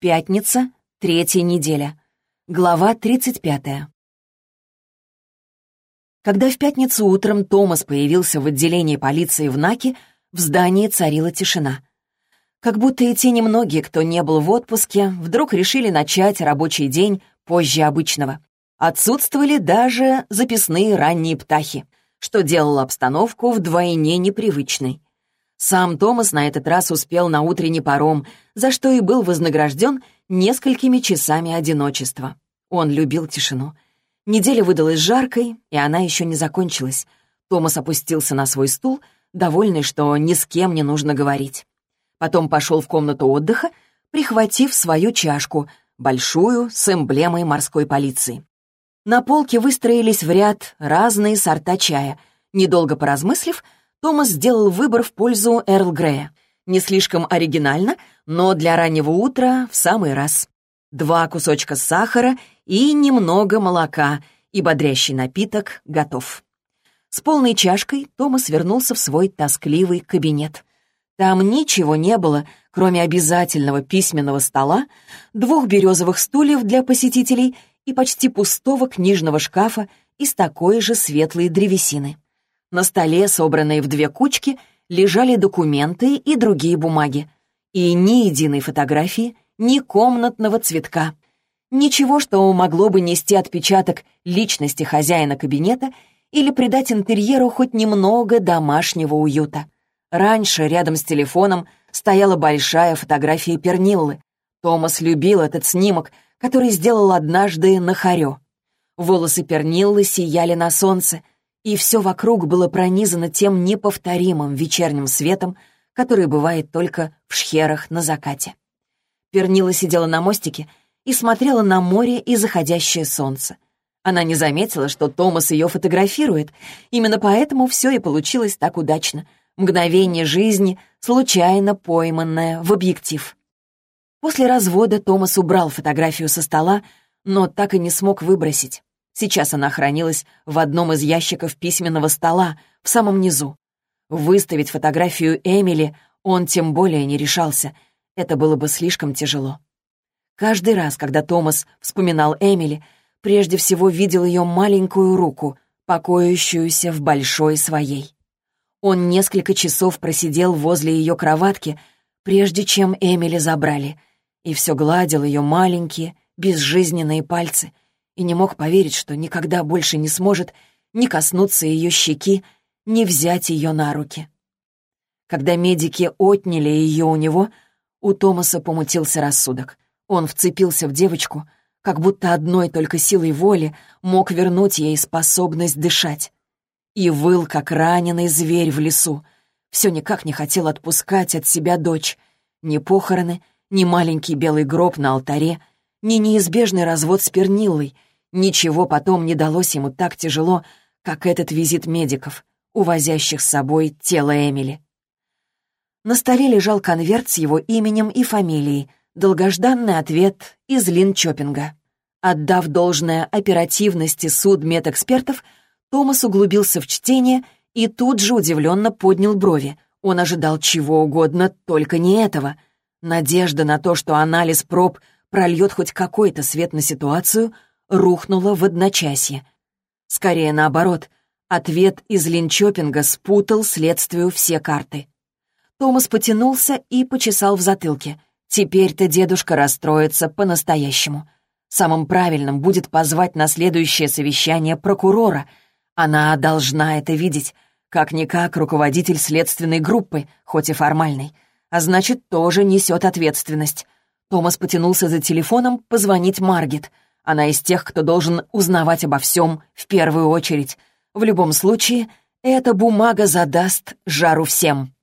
Пятница, третья неделя. Глава 35. Когда в пятницу утром Томас появился в отделении полиции в Наке, в здании царила тишина. Как будто и те немногие, кто не был в отпуске, вдруг решили начать рабочий день позже обычного. Отсутствовали даже записные ранние птахи, что делало обстановку вдвойне непривычной. Сам Томас на этот раз успел на утренний паром, за что и был вознагражден несколькими часами одиночества. Он любил тишину. Неделя выдалась жаркой, и она еще не закончилась. Томас опустился на свой стул, довольный, что ни с кем не нужно говорить. Потом пошел в комнату отдыха, прихватив свою чашку, большую, с эмблемой морской полиции. На полке выстроились в ряд разные сорта чая. Недолго поразмыслив, Томас сделал выбор в пользу Эрл Грея. Не слишком оригинально, но для раннего утра в самый раз. Два кусочка сахара и немного молока, и бодрящий напиток готов. С полной чашкой Томас вернулся в свой тоскливый кабинет. Там ничего не было, кроме обязательного письменного стола, двух березовых стульев для посетителей и почти пустого книжного шкафа из такой же светлой древесины. На столе, собранные в две кучки, лежали документы и другие бумаги. И ни единой фотографии, ни комнатного цветка. Ничего, что могло бы нести отпечаток личности хозяина кабинета или придать интерьеру хоть немного домашнего уюта. Раньше рядом с телефоном стояла большая фотография Перниллы. Томас любил этот снимок, который сделал однажды на Харё. Волосы Перниллы сияли на солнце — и все вокруг было пронизано тем неповторимым вечерним светом, который бывает только в шхерах на закате. Пернила сидела на мостике и смотрела на море и заходящее солнце. Она не заметила, что Томас ее фотографирует, именно поэтому все и получилось так удачно. Мгновение жизни, случайно пойманное в объектив. После развода Томас убрал фотографию со стола, но так и не смог выбросить. Сейчас она хранилась в одном из ящиков письменного стола, в самом низу. Выставить фотографию Эмили он тем более не решался. Это было бы слишком тяжело. Каждый раз, когда Томас вспоминал Эмили, прежде всего видел ее маленькую руку, покоящуюся в большой своей. Он несколько часов просидел возле ее кроватки, прежде чем Эмили забрали, и все гладил ее маленькие, безжизненные пальцы — и не мог поверить, что никогда больше не сможет ни коснуться ее щеки, ни взять ее на руки. Когда медики отняли ее у него, у Томаса помутился рассудок. Он вцепился в девочку, как будто одной только силой воли мог вернуть ей способность дышать. И выл, как раненый зверь в лесу. Все никак не хотел отпускать от себя дочь. Ни похороны, ни маленький белый гроб на алтаре, ни неизбежный развод с Перниллой — Ничего потом не далось ему так тяжело, как этот визит медиков, увозящих с собой тело Эмили. На столе лежал конверт с его именем и фамилией, долгожданный ответ из Линчопинга. Отдав должное оперативности суд медэкспертов, Томас углубился в чтение и тут же удивленно поднял брови. Он ожидал чего угодно, только не этого. Надежда на то, что анализ проб прольет хоть какой-то свет на ситуацию — рухнула в одночасье. Скорее наоборот, ответ из Линчопинга спутал следствию все карты. Томас потянулся и почесал в затылке. Теперь-то дедушка расстроится по-настоящему. Самым правильным будет позвать на следующее совещание прокурора. Она должна это видеть, как-никак руководитель следственной группы, хоть и формальной, а значит, тоже несет ответственность. Томас потянулся за телефоном позвонить Маргет — она из тех, кто должен узнавать обо всем в первую очередь. В любом случае, эта бумага задаст жару всем.